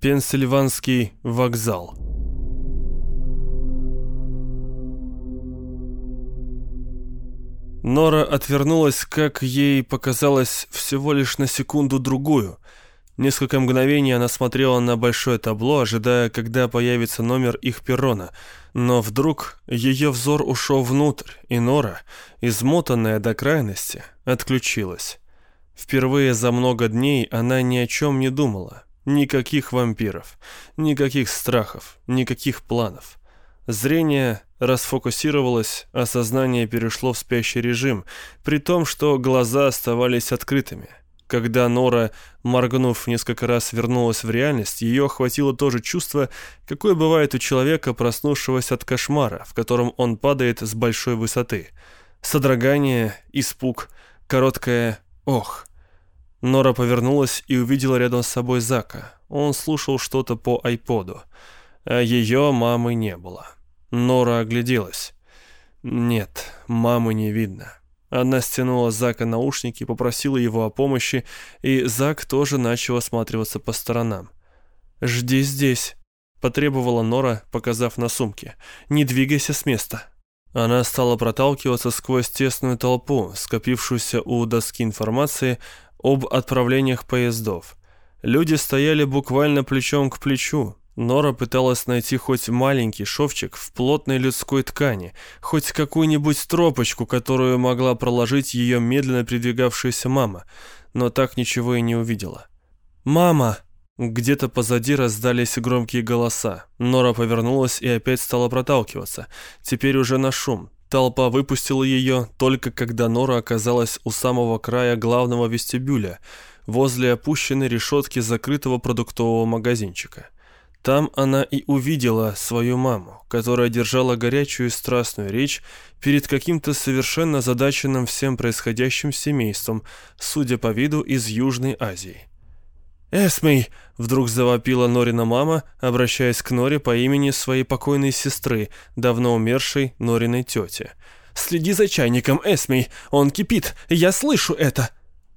Пенсильванский вокзал. Нора отвернулась, как ей показалось, всего лишь на секунду-другую. Несколько мгновений она смотрела на большое табло, ожидая, когда появится номер их перрона. Но вдруг ее взор ушел внутрь, и Нора, измотанная до крайности, отключилась. Впервые за много дней она ни о чем не думала. Никаких вампиров, никаких страхов, никаких планов. Зрение расфокусировалось, а сознание перешло в спящий режим, при том, что глаза оставались открытыми. Когда Нора, моргнув несколько раз, вернулась в реальность, ее охватило то же чувство, какое бывает у человека, проснувшегося от кошмара, в котором он падает с большой высоты. Содрогание, испуг, короткое «ох». Нора повернулась и увидела рядом с собой Зака. Он слушал что-то по айподу. А ее мамы не было. Нора огляделась. Нет, мамы не видно. Она стянула Зака наушники, попросила его о помощи, и Зак тоже начал осматриваться по сторонам. «Жди здесь», — потребовала Нора, показав на сумке. «Не двигайся с места». Она стала проталкиваться сквозь тесную толпу, скопившуюся у доски информации об отправлениях поездов. Люди стояли буквально плечом к плечу. Нора пыталась найти хоть маленький шовчик в плотной людской ткани, хоть какую-нибудь стропочку, которую могла проложить ее медленно передвигавшаяся мама, но так ничего и не увидела. «Мама!» Где-то позади раздались громкие голоса. Нора повернулась и опять стала проталкиваться. Теперь уже на шум. Толпа выпустила ее только когда Нора оказалась у самого края главного вестибюля, возле опущенной решетки закрытого продуктового магазинчика. Там она и увидела свою маму, которая держала горячую и страстную речь перед каким-то совершенно задаченным всем происходящим семейством, судя по виду из Южной Азии. «Эсмей!» — вдруг завопила Норина мама, обращаясь к Норе по имени своей покойной сестры, давно умершей Нориной тети. «Следи за чайником, Эсмей! Он кипит! Я слышу это!»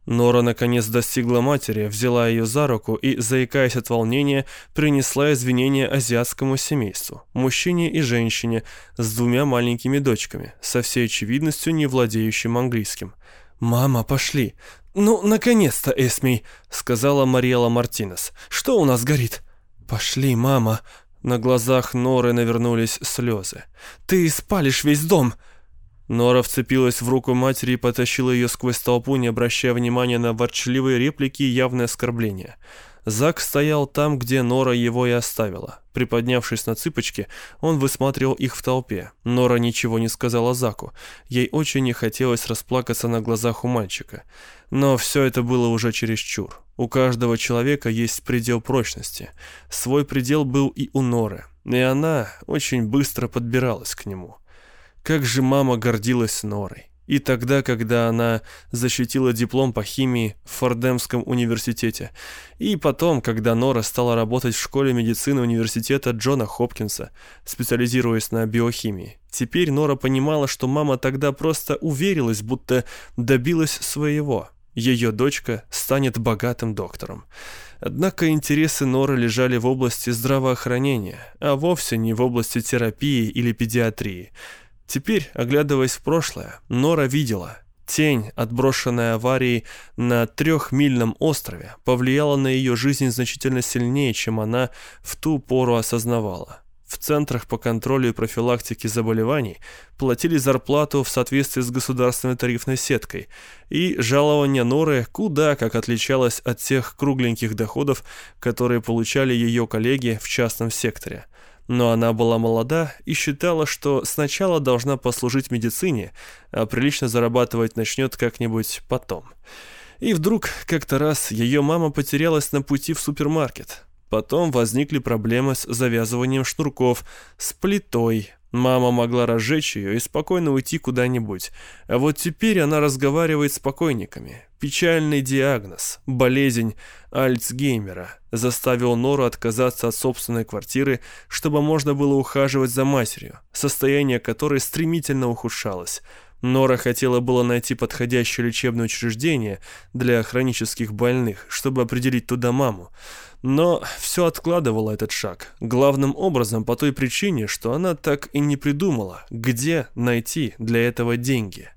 Нора наконец достигла матери, взяла ее за руку и, заикаясь от волнения, принесла извинения азиатскому семейству, мужчине и женщине, с двумя маленькими дочками, со всей очевидностью не владеющим английским. «Мама, пошли! «Ну, наконец-то, Эсмей», — сказала Мариэла Мартинес. «Что у нас горит?» «Пошли, мама». На глазах Норы навернулись слезы. «Ты спалишь весь дом!» Нора вцепилась в руку матери и потащила ее сквозь толпу, не обращая внимания на ворчливые реплики и явное оскорбление. Зак стоял там, где Нора его и оставила. Приподнявшись на цыпочки, он высматривал их в толпе. Нора ничего не сказала Заку. Ей очень не хотелось расплакаться на глазах у мальчика. Но все это было уже чересчур. У каждого человека есть предел прочности. Свой предел был и у Норы. И она очень быстро подбиралась к нему. Как же мама гордилась Норой. И тогда, когда она защитила диплом по химии в Фордемском университете. И потом, когда Нора стала работать в школе медицины университета Джона Хопкинса, специализируясь на биохимии. Теперь Нора понимала, что мама тогда просто уверилась, будто добилась своего. Ее дочка станет богатым доктором. Однако интересы Норы лежали в области здравоохранения, а вовсе не в области терапии или педиатрии – Теперь, оглядываясь в прошлое, Нора видела, тень, отброшенная аварией на трехмильном острове, повлияла на ее жизнь значительно сильнее, чем она в ту пору осознавала. В центрах по контролю и профилактике заболеваний платили зарплату в соответствии с государственной тарифной сеткой, и жалование Норы куда как отличалось от тех кругленьких доходов, которые получали ее коллеги в частном секторе – но она была молода и считала, что сначала должна послужить медицине, а прилично зарабатывать начнет как-нибудь потом. И вдруг как-то раз ее мама потерялась на пути в супермаркет. Потом возникли проблемы с завязыванием шнурков, с плитой, Мама могла разжечь ее и спокойно уйти куда-нибудь. А вот теперь она разговаривает с покойниками. Печальный диагноз, болезнь Альцгеймера, заставил Нору отказаться от собственной квартиры, чтобы можно было ухаживать за матерью, состояние которой стремительно ухудшалось. Нора хотела было найти подходящее лечебное учреждение для хронических больных, чтобы определить туда маму. Но все откладывало этот шаг. Главным образом по той причине, что она так и не придумала, где найти для этого деньги.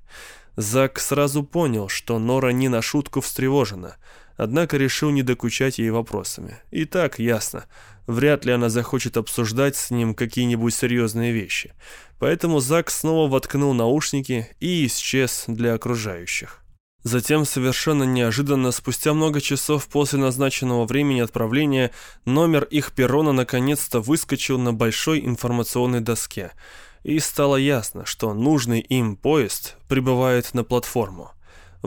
Зак сразу понял, что Нора не на шутку встревожена, однако решил не докучать ей вопросами. И так ясно, вряд ли она захочет обсуждать с ним какие-нибудь серьезные вещи. Поэтому Зак снова воткнул наушники и исчез для окружающих. Затем, совершенно неожиданно, спустя много часов после назначенного времени отправления, номер их перрона наконец-то выскочил на большой информационной доске. И стало ясно, что нужный им поезд прибывает на платформу.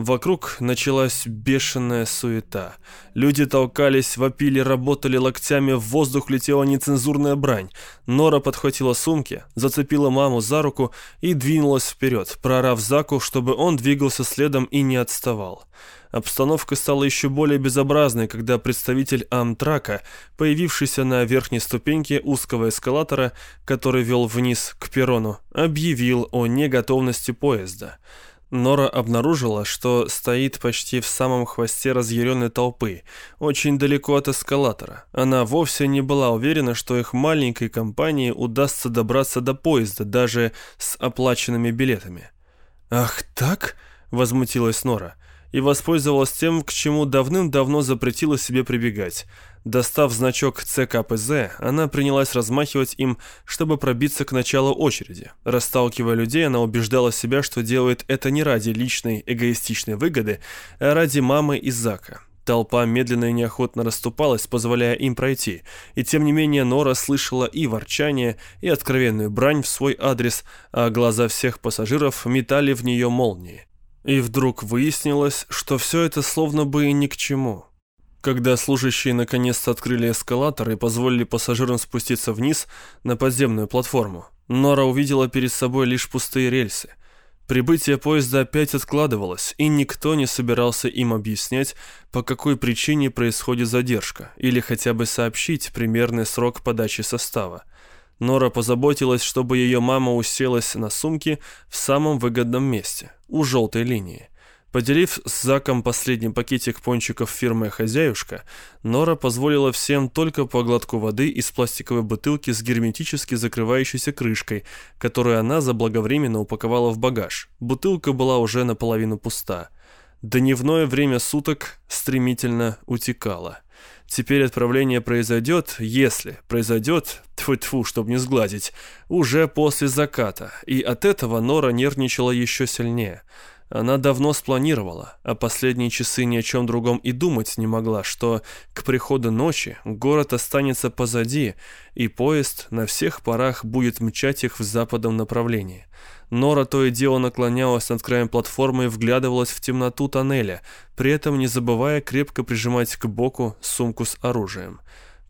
Вокруг началась бешеная суета. Люди толкались, вопили, работали локтями, в воздух летела нецензурная брань. Нора подхватила сумки, зацепила маму за руку и двинулась вперед, прорав Заку, чтобы он двигался следом и не отставал. Обстановка стала еще более безобразной, когда представитель Амтрака, появившийся на верхней ступеньке узкого эскалатора, который вел вниз к перрону, объявил о неготовности поезда. Нора обнаружила, что стоит почти в самом хвосте разъяренной толпы, очень далеко от эскалатора. Она вовсе не была уверена, что их маленькой компании удастся добраться до поезда, даже с оплаченными билетами. «Ах так?» — возмутилась Нора и воспользовалась тем, к чему давным-давно запретила себе прибегать. Достав значок ЦКПЗ, она принялась размахивать им, чтобы пробиться к началу очереди. Расталкивая людей, она убеждала себя, что делает это не ради личной эгоистичной выгоды, а ради мамы и Зака. Толпа медленно и неохотно расступалась, позволяя им пройти, и тем не менее Нора слышала и ворчание, и откровенную брань в свой адрес, а глаза всех пассажиров метали в нее молнии. И вдруг выяснилось, что все это словно бы и ни к чему. Когда служащие наконец-то открыли эскалатор и позволили пассажирам спуститься вниз на подземную платформу, Нора увидела перед собой лишь пустые рельсы. Прибытие поезда опять откладывалось, и никто не собирался им объяснять, по какой причине происходит задержка, или хотя бы сообщить примерный срок подачи состава. Нора позаботилась, чтобы ее мама уселась на сумке в самом выгодном месте, у желтой линии. Поделив с Заком последний пакетик пончиков фирмы «Хозяюшка», Нора позволила всем только по глотку воды из пластиковой бутылки с герметически закрывающейся крышкой, которую она заблаговременно упаковала в багаж. Бутылка была уже наполовину пуста. Дневное время суток стремительно утекало. Теперь отправление произойдет, если произойдет, тьфу-тьфу, чтобы не сгладить, уже после заката, и от этого Нора нервничала еще сильнее. Она давно спланировала, а последние часы ни о чем другом и думать не могла, что к приходу ночи город останется позади, и поезд на всех парах будет мчать их в западном направлении. Нора то и дело наклонялась над краем платформы и вглядывалась в темноту тоннеля, при этом не забывая крепко прижимать к боку сумку с оружием.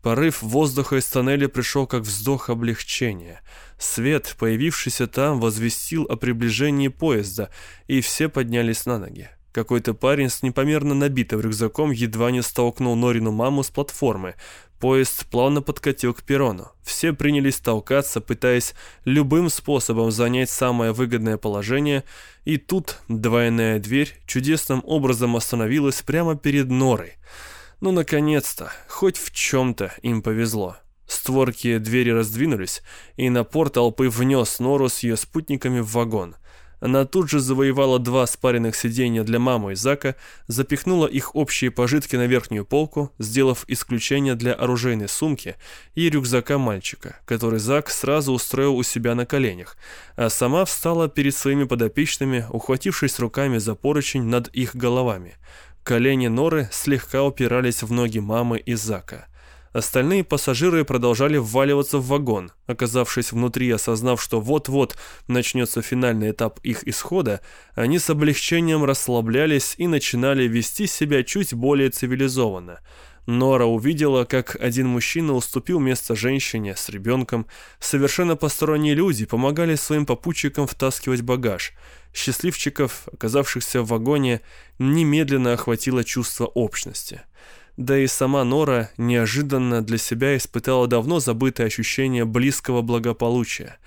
Порыв воздуха из тоннеля пришел как вздох облегчения. Свет, появившийся там, возвестил о приближении поезда, и все поднялись на ноги. Какой-то парень с непомерно набитым рюкзаком едва не столкнул Норину маму с платформы. Поезд плавно подкатил к перрону. Все принялись толкаться, пытаясь любым способом занять самое выгодное положение, и тут двойная дверь чудесным образом остановилась прямо перед Норой. Ну, наконец-то, хоть в чем-то им повезло. Створки двери раздвинулись, и напор толпы внес Нору с ее спутниками в вагон. Она тут же завоевала два спаренных сиденья для мамы и Зака, запихнула их общие пожитки на верхнюю полку, сделав исключение для оружейной сумки и рюкзака мальчика, который Зак сразу устроил у себя на коленях, а сама встала перед своими подопечными, ухватившись руками за поручень над их головами. Колени Норы слегка упирались в ноги мамы и Зака. Остальные пассажиры продолжали вваливаться в вагон. Оказавшись внутри, осознав, что вот-вот начнется финальный этап их исхода, они с облегчением расслаблялись и начинали вести себя чуть более цивилизованно. Нора увидела, как один мужчина уступил место женщине с ребенком. Совершенно посторонние люди помогали своим попутчикам втаскивать багаж. Счастливчиков, оказавшихся в вагоне, немедленно охватило чувство общности. Да и сама Нора неожиданно для себя испытала давно забытое ощущение близкого благополучия.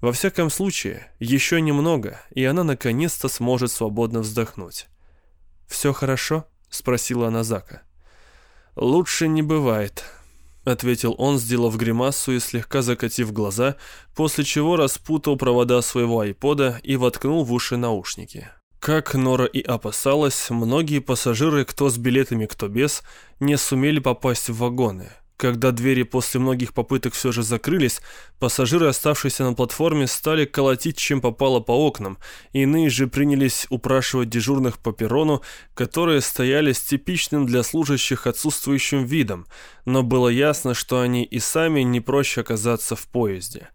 Во всяком случае, еще немного, и она наконец-то сможет свободно вздохнуть. «Все хорошо?» — спросила она Зака. «Лучше не бывает», — ответил он, сделав гримасу и слегка закатив глаза, после чего распутал провода своего айпода и воткнул в уши наушники. Как Нора и опасалась, многие пассажиры, кто с билетами, кто без, не сумели попасть в вагоны. Когда двери после многих попыток все же закрылись, пассажиры, оставшиеся на платформе, стали колотить, чем попало по окнам, иные же принялись упрашивать дежурных по перрону, которые стояли с типичным для служащих отсутствующим видом, но было ясно, что они и сами не проще оказаться в поезде.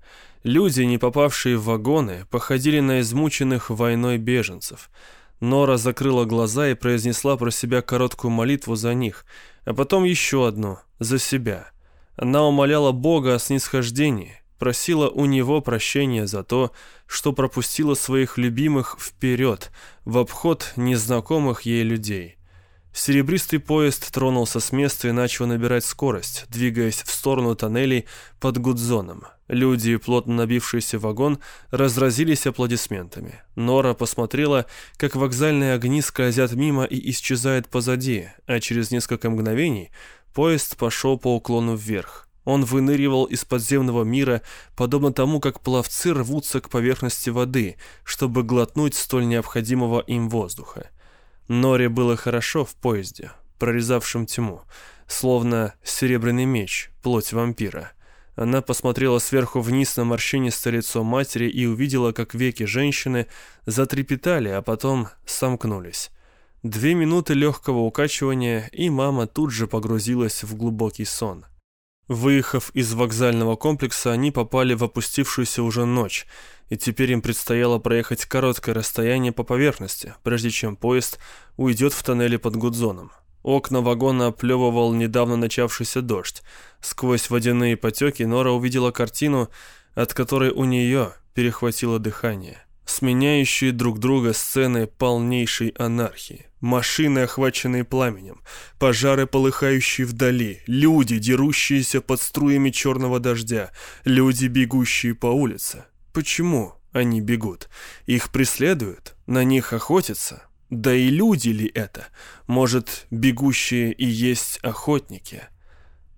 Люди, не попавшие в вагоны, походили на измученных войной беженцев. Нора закрыла глаза и произнесла про себя короткую молитву за них, а потом еще одну, за себя. Она умоляла Бога о снисхождении, просила у Него прощения за то, что пропустила своих любимых вперед, в обход незнакомых ей людей. Серебристый поезд тронулся с места и начал набирать скорость, двигаясь в сторону тоннелей под Гудзоном. Люди, плотно набившиеся в вагон, разразились аплодисментами. Нора посмотрела, как вокзальные огни скользят мимо и исчезают позади, а через несколько мгновений поезд пошел по уклону вверх. Он выныривал из подземного мира, подобно тому, как пловцы рвутся к поверхности воды, чтобы глотнуть столь необходимого им воздуха. Норе было хорошо в поезде, прорезавшем тьму, словно серебряный меч, плоть вампира. Она посмотрела сверху вниз на морщинистое лицо матери и увидела, как веки женщины затрепетали, а потом сомкнулись. Две минуты легкого укачивания, и мама тут же погрузилась в глубокий сон. Выехав из вокзального комплекса, они попали в опустившуюся уже ночь – и теперь им предстояло проехать короткое расстояние по поверхности, прежде чем поезд уйдет в тоннеле под Гудзоном. Окна вагона оплевывал недавно начавшийся дождь. Сквозь водяные потеки Нора увидела картину, от которой у нее перехватило дыхание. Сменяющие друг друга сцены полнейшей анархии. Машины, охваченные пламенем, пожары, полыхающие вдали, люди, дерущиеся под струями черного дождя, люди, бегущие по улице. Почему они бегут? Их преследуют? На них охотятся? Да и люди ли это? Может, бегущие и есть охотники?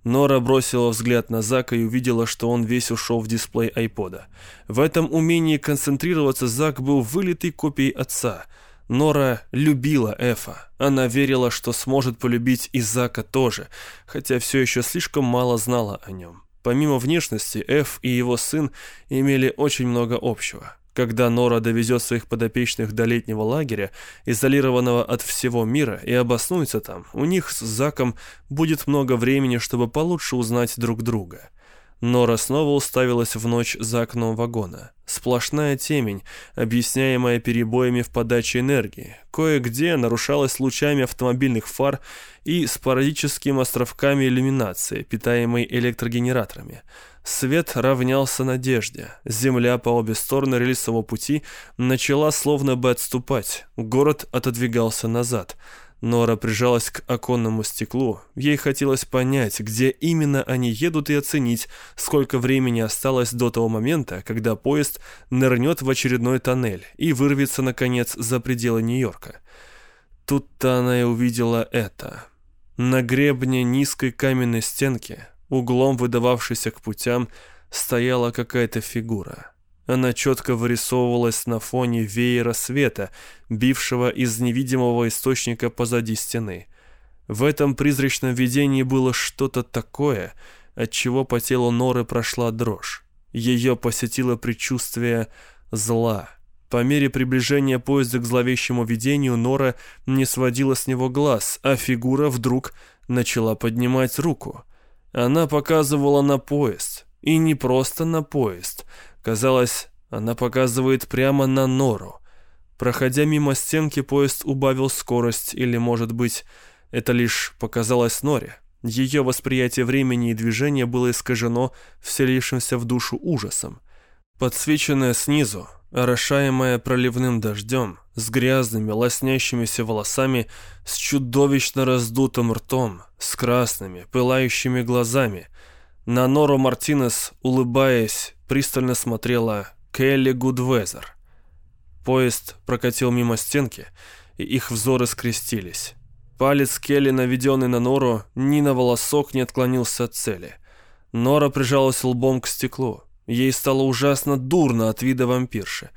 Нора бросила взгляд на Зака и увидела, что он весь ушел в дисплей айпода. В этом умении концентрироваться Зак был вылитой копией отца. Нора любила Эфа. Она верила, что сможет полюбить и Зака тоже, хотя все еще слишком мало знала о нем. Помимо внешности, Эф и его сын имели очень много общего. Когда Нора довезет своих подопечных до летнего лагеря, изолированного от всего мира, и обоснуется там, у них с Заком будет много времени, чтобы получше узнать друг друга. Нора снова уставилась в ночь за окном вагона. Сплошная темень, объясняемая перебоями в подаче энергии. Кое-где нарушалась лучами автомобильных фар и спорадическими островками иллюминации, питаемой электрогенераторами. Свет равнялся надежде. Земля по обе стороны рельсового пути начала словно бы отступать. Город отодвигался назад – Нора прижалась к оконному стеклу. Ей хотелось понять, где именно они едут и оценить, сколько времени осталось до того момента, когда поезд нырнет в очередной тоннель и вырвется, наконец, за пределы Нью-Йорка. Тут-то она и увидела это. На гребне низкой каменной стенки, углом выдававшейся к путям, стояла какая-то фигура. Она четко вырисовывалась на фоне веера света, бившего из невидимого источника позади стены. В этом призрачном видении было что-то такое, от чего по телу Норы прошла дрожь. Ее посетило предчувствие зла. По мере приближения поезда к зловещему видению Нора не сводила с него глаз, а фигура вдруг начала поднимать руку. Она показывала на поезд. И не просто на поезд — Казалось, она показывает прямо на нору. Проходя мимо стенки, поезд убавил скорость, или, может быть, это лишь показалось Норе. Ее восприятие времени и движения было искажено вселившимся в душу ужасом. Подсвеченная снизу, орошаемая проливным дождем, с грязными, лоснящимися волосами, с чудовищно раздутым ртом, с красными, пылающими глазами. На Нору Мартинес, улыбаясь, пристально смотрела Келли Гудвезер. Поезд прокатил мимо стенки, и их взоры скрестились. Палец Келли, наведенный на Нору, ни на волосок не отклонился от цели. Нора прижалась лбом к стеклу. Ей стало ужасно дурно от вида вампирши.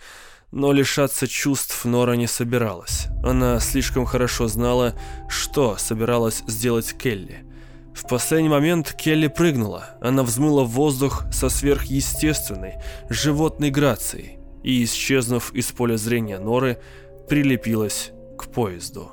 Но лишаться чувств Нора не собиралась. Она слишком хорошо знала, что собиралась сделать Келли. В последний момент Келли прыгнула. Она взмыла в воздух со сверхъестественной, животной грацией и, исчезнув из поля зрения Норы, прилепилась к поезду.